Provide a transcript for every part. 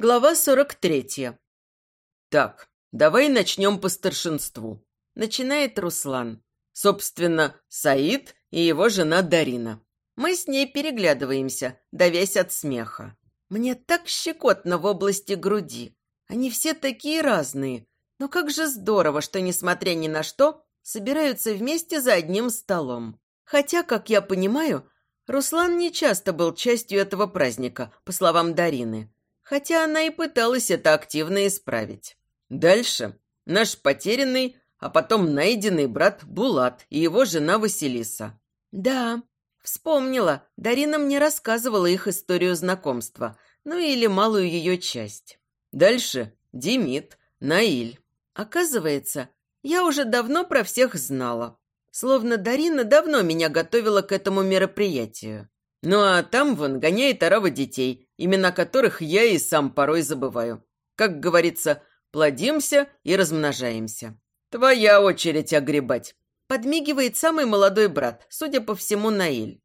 Глава 43. «Так, давай начнем по старшинству», – начинает Руслан. Собственно, Саид и его жена Дарина. Мы с ней переглядываемся, давясь от смеха. Мне так щекотно в области груди. Они все такие разные. Но как же здорово, что, несмотря ни на что, собираются вместе за одним столом. Хотя, как я понимаю, Руслан не часто был частью этого праздника, по словам Дарины хотя она и пыталась это активно исправить. Дальше наш потерянный, а потом найденный брат Булат и его жена Василиса. Да, вспомнила, Дарина мне рассказывала их историю знакомства, ну или малую ее часть. Дальше Демид, Наиль. Оказывается, я уже давно про всех знала. Словно Дарина давно меня готовила к этому мероприятию. Ну а там вон гоняет орава детей, имена которых я и сам порой забываю. Как говорится, плодимся и размножаемся. Твоя очередь огребать. Подмигивает самый молодой брат, судя по всему, Наиль.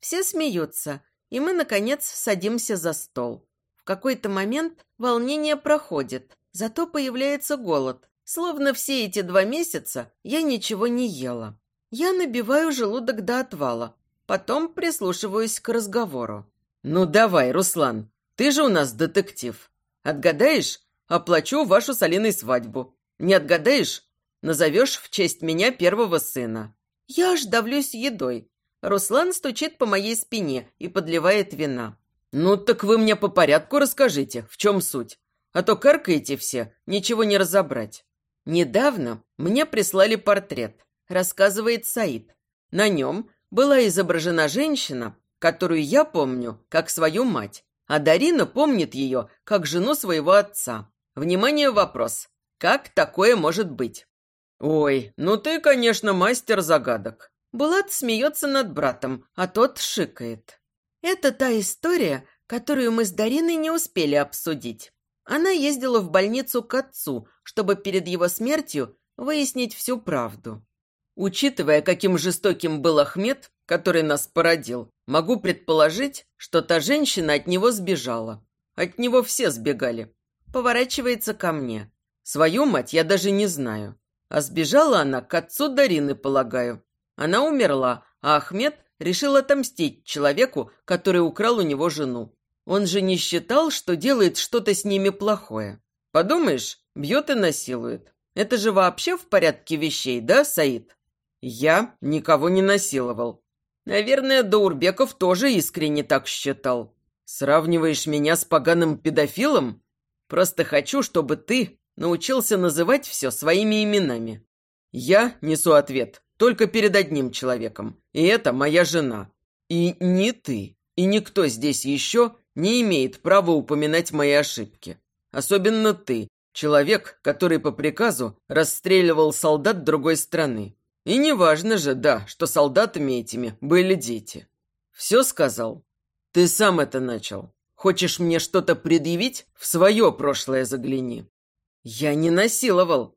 Все смеются, и мы, наконец, садимся за стол. В какой-то момент волнение проходит, зато появляется голод. Словно все эти два месяца я ничего не ела. Я набиваю желудок до отвала, потом прислушиваюсь к разговору. «Ну давай, Руслан, ты же у нас детектив. Отгадаешь? Оплачу вашу с Алиной свадьбу. Не отгадаешь? Назовешь в честь меня первого сына». Я аж давлюсь едой. Руслан стучит по моей спине и подливает вина. «Ну так вы мне по порядку расскажите, в чем суть. А то каркаете все, ничего не разобрать». «Недавно мне прислали портрет», – рассказывает Саид. На нем была изображена женщина, которую я помню как свою мать, а Дарина помнит ее как жену своего отца. Внимание, вопрос. Как такое может быть? Ой, ну ты, конечно, мастер загадок. Булат смеется над братом, а тот шикает. Это та история, которую мы с Дариной не успели обсудить. Она ездила в больницу к отцу, чтобы перед его смертью выяснить всю правду. Учитывая, каким жестоким был Ахмед, который нас породил, могу предположить, что та женщина от него сбежала. От него все сбегали. Поворачивается ко мне. Свою мать я даже не знаю. А сбежала она к отцу Дарины, полагаю. Она умерла, а Ахмед решил отомстить человеку, который украл у него жену. Он же не считал, что делает что-то с ними плохое. Подумаешь, бьет и насилует. Это же вообще в порядке вещей, да, Саид? Я никого не насиловал. Наверное, Даурбеков тоже искренне так считал. Сравниваешь меня с поганым педофилом? Просто хочу, чтобы ты научился называть все своими именами. Я несу ответ только перед одним человеком, и это моя жена. И ни ты, и никто здесь еще не имеет права упоминать мои ошибки. Особенно ты, человек, который по приказу расстреливал солдат другой страны. И не важно же, да, что солдатами этими были дети. Все сказал? Ты сам это начал. Хочешь мне что-то предъявить? В свое прошлое загляни. Я не насиловал.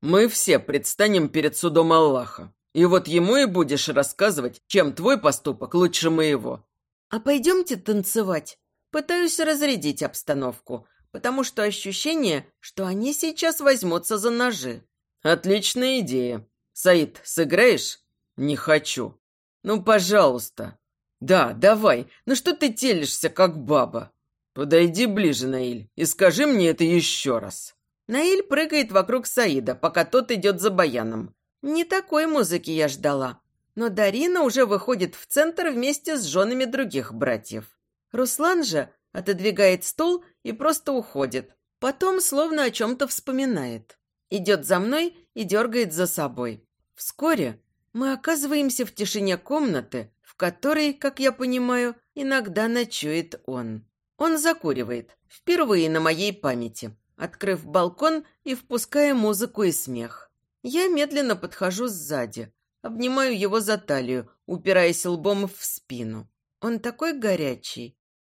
Мы все предстанем перед судом Аллаха. И вот ему и будешь рассказывать, чем твой поступок лучше моего. А пойдемте танцевать. Пытаюсь разрядить обстановку, потому что ощущение, что они сейчас возьмутся за ножи. Отличная идея. «Саид, сыграешь?» «Не хочу». «Ну, пожалуйста». «Да, давай. Ну что ты телишься, как баба?» «Подойди ближе, Наиль, и скажи мне это еще раз». Наиль прыгает вокруг Саида, пока тот идет за баяном. Не такой музыки я ждала. Но Дарина уже выходит в центр вместе с женами других братьев. Руслан же отодвигает стул и просто уходит. Потом словно о чем-то вспоминает. Идет за мной и дергает за собой. Вскоре мы оказываемся в тишине комнаты, в которой, как я понимаю, иногда ночует он. Он закуривает, впервые на моей памяти, открыв балкон и впуская музыку и смех. Я медленно подхожу сзади, обнимаю его за талию, упираясь лбом в спину. Он такой горячий,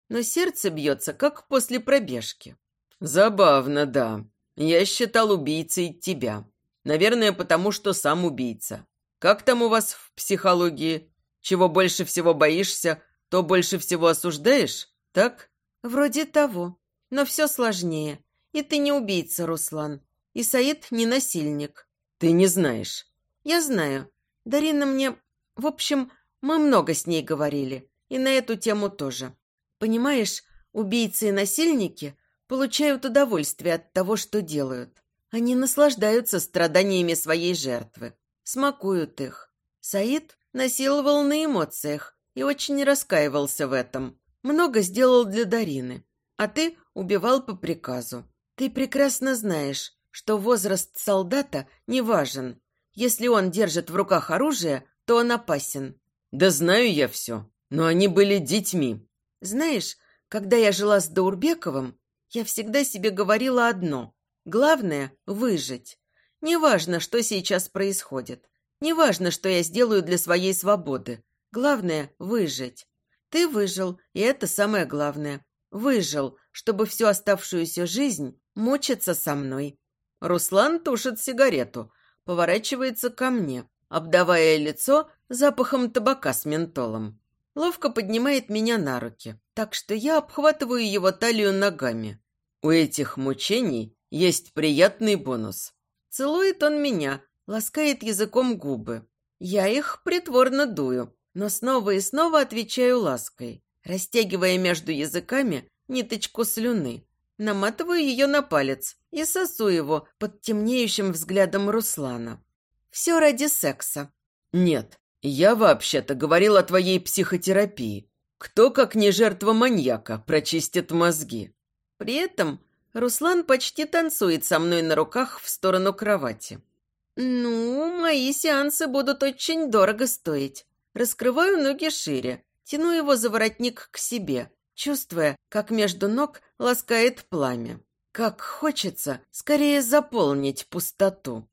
но сердце бьется, как после пробежки. Забавно, да. Я считал убийцей тебя. Наверное, потому что сам убийца. Как там у вас в психологии? Чего больше всего боишься, то больше всего осуждаешь, так? Вроде того. но все сложнее. И ты не убийца, Руслан. И Саид не насильник. Ты не знаешь. Я знаю. Дарина мне... В общем, мы много с ней говорили. И на эту тему тоже. Понимаешь, убийцы и насильники получают удовольствие от того, что делают. Они наслаждаются страданиями своей жертвы, смакуют их. Саид насиловал на эмоциях и очень раскаивался в этом. Много сделал для Дарины, а ты убивал по приказу. Ты прекрасно знаешь, что возраст солдата не важен. Если он держит в руках оружие, то он опасен. Да знаю я все, но они были детьми. Знаешь, когда я жила с Даурбековым, я всегда себе говорила одно. Главное – выжить. Неважно, что сейчас происходит. Неважно, что я сделаю для своей свободы. Главное – выжить. Ты выжил, и это самое главное. Выжил, чтобы всю оставшуюся жизнь мучиться со мной. Руслан тушит сигарету, поворачивается ко мне, обдавая лицо запахом табака с ментолом. Ловко поднимает меня на руки, так что я обхватываю его талию ногами. У этих мучений есть приятный бонус. Целует он меня, ласкает языком губы. Я их притворно дую, но снова и снова отвечаю лаской, растягивая между языками ниточку слюны. Наматываю ее на палец и сосу его под темнеющим взглядом Руслана. Все ради секса. Нет, я вообще-то говорил о твоей психотерапии. Кто, как не жертва маньяка, прочистит мозги? При этом Руслан почти танцует со мной на руках в сторону кровати. Ну, мои сеансы будут очень дорого стоить. Раскрываю ноги шире, тяну его за воротник к себе, чувствуя, как между ног ласкает пламя. Как хочется скорее заполнить пустоту.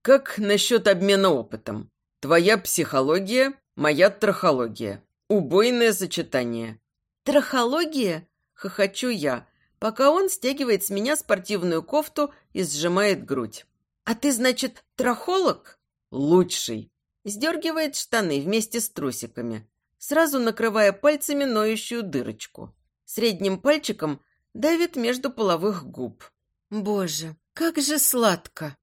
Как насчет обмена опытом? Твоя психология, моя трахология. Убойное сочетание. Трахология? Хохочу я, пока он стягивает с меня спортивную кофту и сжимает грудь. А ты, значит, трахолог? Лучший. Сдергивает штаны вместе с трусиками, сразу накрывая пальцами ноющую дырочку. Средним пальчиком давит между половых губ. Боже, как же сладко!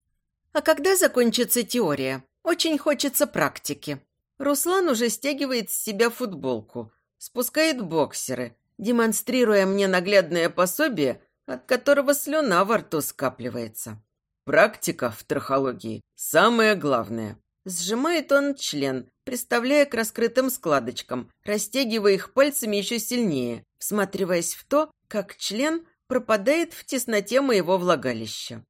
А когда закончится теория? Очень хочется практики. Руслан уже стягивает с себя футболку, спускает боксеры, демонстрируя мне наглядное пособие, от которого слюна во рту скапливается. Практика в трахологии – самое главное. Сжимает он член, приставляя к раскрытым складочкам, растягивая их пальцами еще сильнее, всматриваясь в то, как член пропадает в тесноте моего влагалища.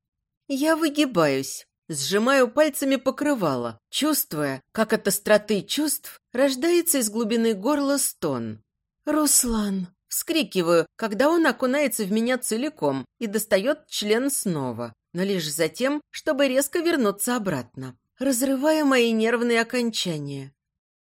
Я выгибаюсь, сжимаю пальцами покрывало, чувствуя, как от остроты чувств рождается из глубины горла стон. «Руслан!» – вскрикиваю, когда он окунается в меня целиком и достает член снова, но лишь затем, чтобы резко вернуться обратно разрывая мои нервные окончания.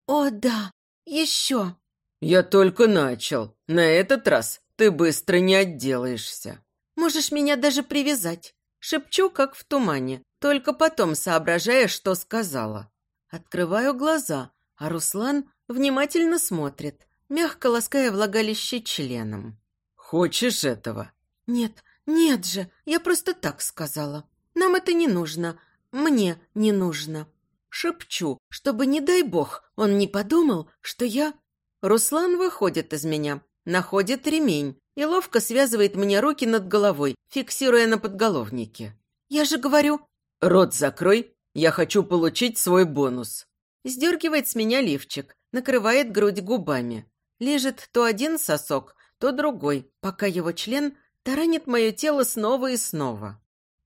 «О, да! Еще!» «Я только начал. На этот раз ты быстро не отделаешься». «Можешь меня даже привязать». Шепчу, как в тумане, только потом соображая, что сказала. Открываю глаза, а Руслан внимательно смотрит, мягко лаская влагалище членом. «Хочешь этого?» «Нет, нет же, я просто так сказала. Нам это не нужно, мне не нужно. Шепчу, чтобы, не дай бог, он не подумал, что я... Руслан выходит из меня, находит ремень и ловко связывает мне руки над головой, фиксируя на подголовнике. Я же говорю... «Рот закрой, я хочу получить свой бонус». Сдергивает с меня лифчик, накрывает грудь губами. Лежит то один сосок, то другой, пока его член таранит мое тело снова и снова.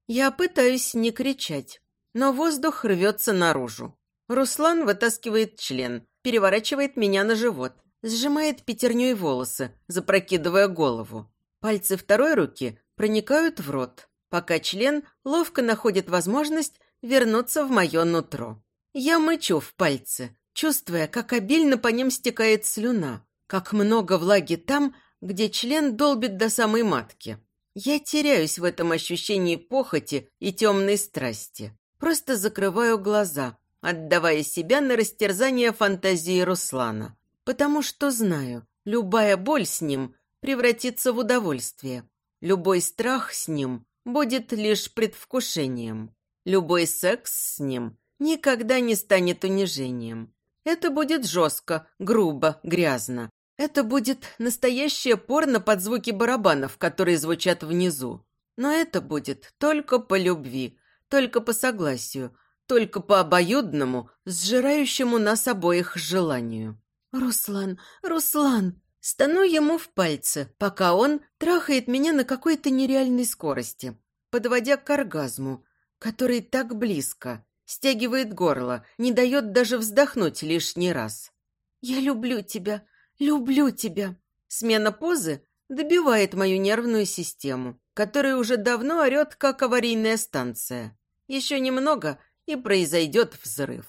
Я пытаюсь не кричать, но воздух рвется наружу. Руслан вытаскивает член, переворачивает меня на живот, сжимает пятерней волосы, запрокидывая голову. Пальцы второй руки проникают в рот, пока член ловко находит возможность вернуться в мое нутро. Я мычу в пальцы, чувствуя, как обильно по ним стекает слюна, как много влаги там, где член долбит до самой матки. Я теряюсь в этом ощущении похоти и темной страсти. Просто закрываю глаза, отдавая себя на растерзание фантазии Руслана. Потому что знаю, любая боль с ним превратится в удовольствие. Любой страх с ним будет лишь предвкушением. Любой секс с ним никогда не станет унижением. Это будет жестко, грубо, грязно. Это будет настоящее порно под звуки барабанов, которые звучат внизу. Но это будет только по любви, только по согласию, только по обоюдному, сжирающему нас обоих желанию. «Руслан, Руслан!» Стану ему в пальцы, пока он трахает меня на какой-то нереальной скорости, подводя к оргазму, который так близко, стягивает горло, не дает даже вздохнуть лишний раз. «Я люблю тебя, люблю тебя!» Смена позы добивает мою нервную систему, которая уже давно орет, как аварийная станция. Еще немного, и произойдет взрыв.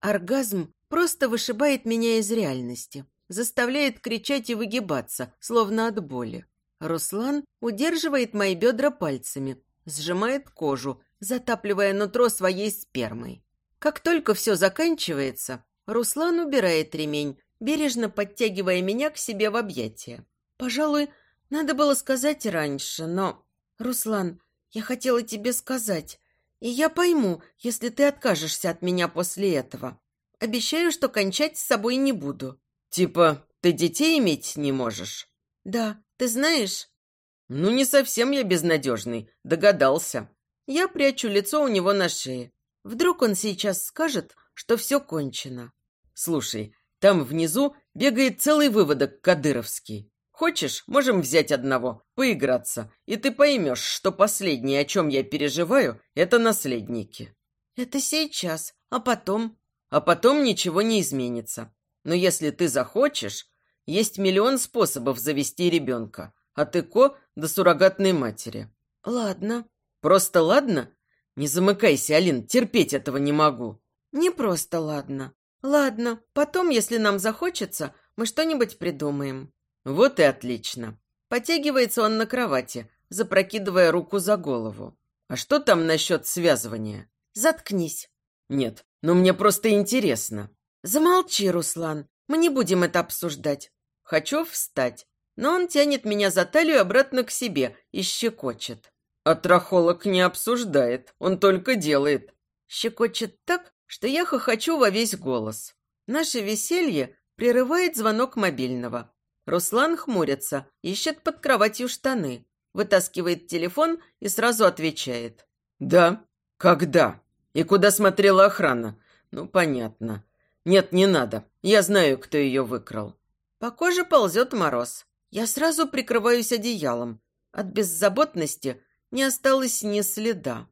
Оргазм просто вышибает меня из реальности заставляет кричать и выгибаться, словно от боли. Руслан удерживает мои бедра пальцами, сжимает кожу, затапливая нутро своей спермой. Как только все заканчивается, Руслан убирает ремень, бережно подтягивая меня к себе в объятия. Пожалуй, надо было сказать раньше, но... Руслан, я хотела тебе сказать, и я пойму, если ты откажешься от меня после этого. Обещаю, что кончать с собой не буду. «Типа, ты детей иметь не можешь?» «Да, ты знаешь...» «Ну, не совсем я безнадежный, догадался». Я прячу лицо у него на шее. Вдруг он сейчас скажет, что все кончено. «Слушай, там внизу бегает целый выводок кадыровский. Хочешь, можем взять одного, поиграться, и ты поймешь, что последнее, о чем я переживаю, это наследники». «Это сейчас, а потом...» «А потом ничего не изменится. Но если ты захочешь, есть миллион способов завести ребенка. От ЭКО до суррогатной матери. Ладно. Просто ладно? Не замыкайся, Алин, терпеть этого не могу. Не просто ладно. Ладно, потом, если нам захочется, мы что-нибудь придумаем. Вот и отлично. Потягивается он на кровати, запрокидывая руку за голову. А что там насчет связывания? Заткнись. Нет, ну мне просто интересно. «Замолчи, Руслан, мы не будем это обсуждать. Хочу встать, но он тянет меня за талию обратно к себе и щекочет». А трахолог не обсуждает, он только делает. Щекочет так, что я хохочу во весь голос. Наше веселье прерывает звонок мобильного. Руслан хмурится, ищет под кроватью штаны, вытаскивает телефон и сразу отвечает. «Да? Когда? И куда смотрела охрана? Ну, понятно. «Нет, не надо. Я знаю, кто ее выкрал». По коже ползет мороз. Я сразу прикрываюсь одеялом. От беззаботности не осталось ни следа.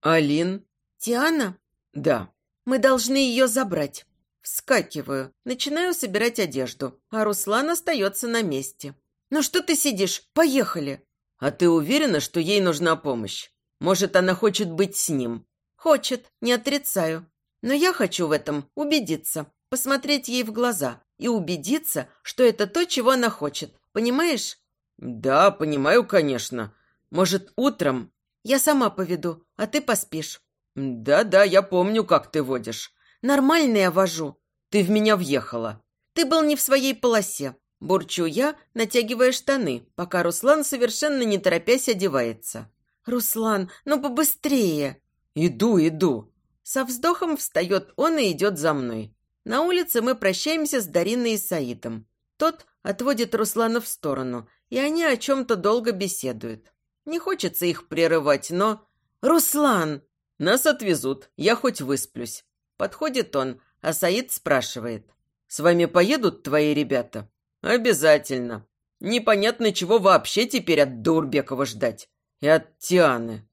«Алин?» «Тиана?» «Да». «Мы должны ее забрать». Вскакиваю, начинаю собирать одежду, а Руслан остается на месте. «Ну что ты сидишь? Поехали!» «А ты уверена, что ей нужна помощь? Может, она хочет быть с ним?» «Хочет, не отрицаю. Но я хочу в этом убедиться, посмотреть ей в глаза и убедиться, что это то, чего она хочет. Понимаешь? Да, понимаю, конечно. Может, утром? Я сама поведу, а ты поспишь. Да-да, я помню, как ты водишь. Нормально я вожу. Ты в меня въехала. Ты был не в своей полосе. Бурчу я, натягивая штаны, пока Руслан совершенно не торопясь одевается. «Руслан, ну побыстрее!» «Иду, иду!» Со вздохом встает он и идет за мной. На улице мы прощаемся с Дариной и Саидом. Тот отводит Руслана в сторону, и они о чем-то долго беседуют. Не хочется их прерывать, но... «Руслан!» «Нас отвезут, я хоть высплюсь». Подходит он, а Саид спрашивает. «С вами поедут твои ребята?» «Обязательно. Непонятно, чего вообще теперь от Дурбекова ждать. И от Тианы».